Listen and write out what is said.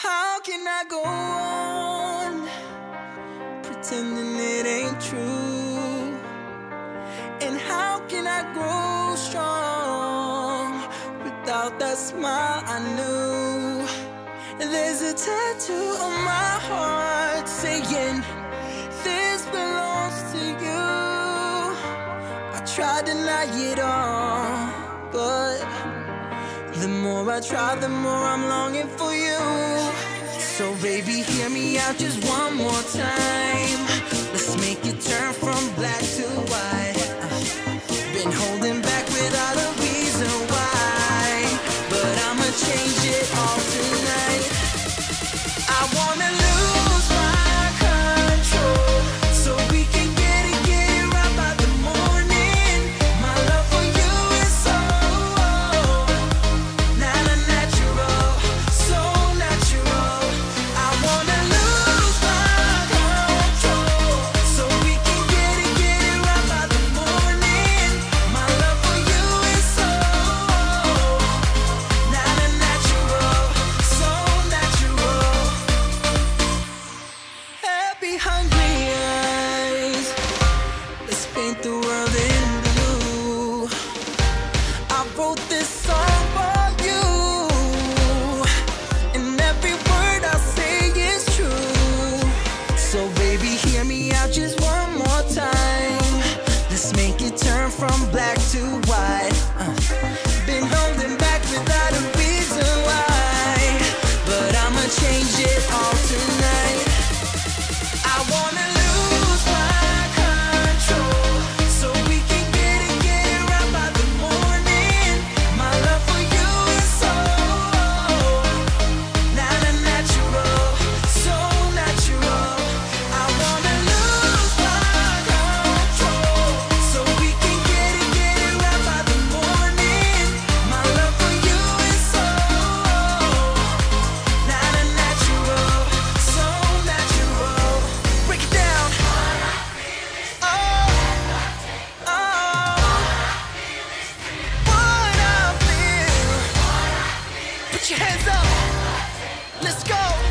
How can I go on pretending it ain't true? And how can I grow strong without that smile I knew? There's a tattoo on my heart saying, This belongs to you. I try to deny it all, but more I try, the more I'm longing for you. So baby, hear me out just one more time. Let's make it turn from black to white. I've been holding hungry. Your hands up. Let's go.